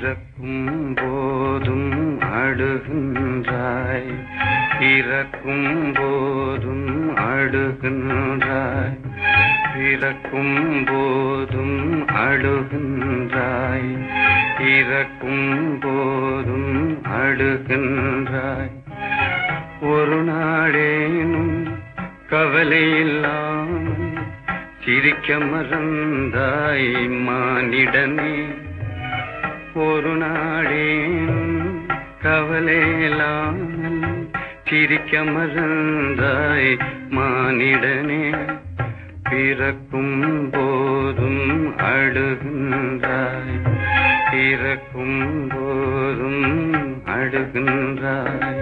பிறக்கும் போதும் அழுகின்றாய். பிறக்கும் போதும் அழுகின்றாய். பிறக்கும் போதும் அழுகின்றாய். பிறக்கும் போதும் அழுகின்றாய். ஒரு நாளேனும் கவலையில்லாம் சிரிக்க மறந்தாய் மானிடனே. ஒரு நாளேனும் கவலை சிரிக்க மறந்தாய் மானிடனே. பிறக்கும் போதும் அழுகின்றாய் பிறக்கும் போதும் அழுகின்றாய்.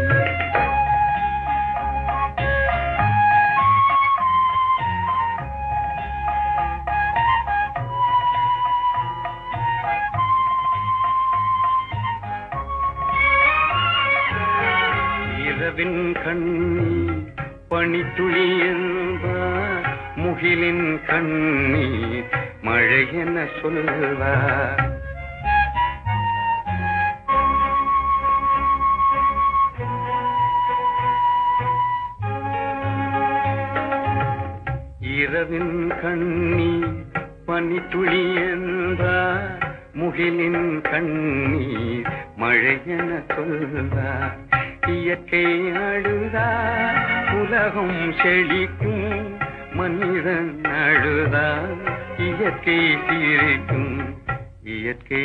இரவின் கண்ணி பனித்துளி என்பார் முகிலின் கண்ணி மழை என சொல்வார். இரவின் கண்ணி பனித்துளி என்பார் முகிலின் கண்ணீர் மழை என சொல்வார். இயற்கை அழுதார் உலகம் செழிக்கும் மனிதன் அழுதார் இயற்கை சிரிக்கும் இயற்கை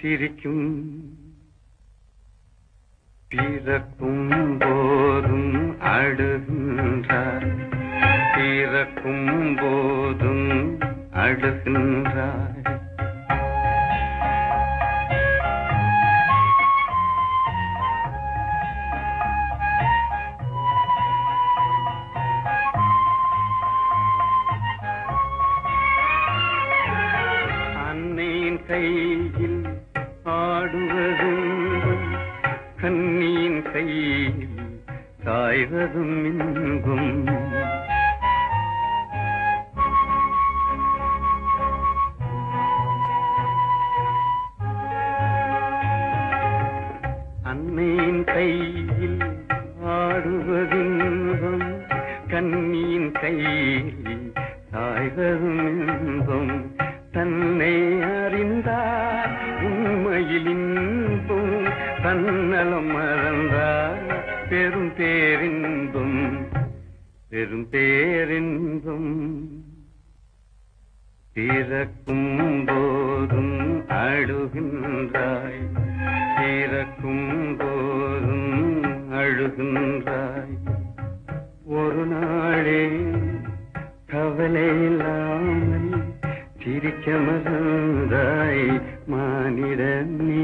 சிரிக்கும். பிறக்கும் போதும் அழுகின்றார் பிறக்கும் போதும் அழுகின்றாய் கையில் ஆடுவதும் கண்ணியின் கையில் சாய்வதும் இங்கும். அன்னையின் கையில் ஆடுவதின்பம் கண்ணியின் கையில் சாய்வதும் இன்பம் தன்னை அறிந்தார். உண்மையில் இன்பும் தன்னலம் மறந்தார். பெரும் பேரின்பும் பெரும் பேரின்பும். பிறக்கும் போதும் அழுகின்றாய். பிறக்கும் போதும் அழுகின்றாய். ஒரு நாளே கவலை இல்லாமல் சிரிக்க மறந்தாய் மானிட நீ